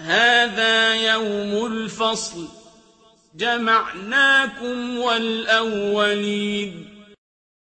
هَٰذَا يَوْمُ الْفَصْلِ ۖ. جَمَعْنَاكُمْ وَالْأَوَّلِينَ.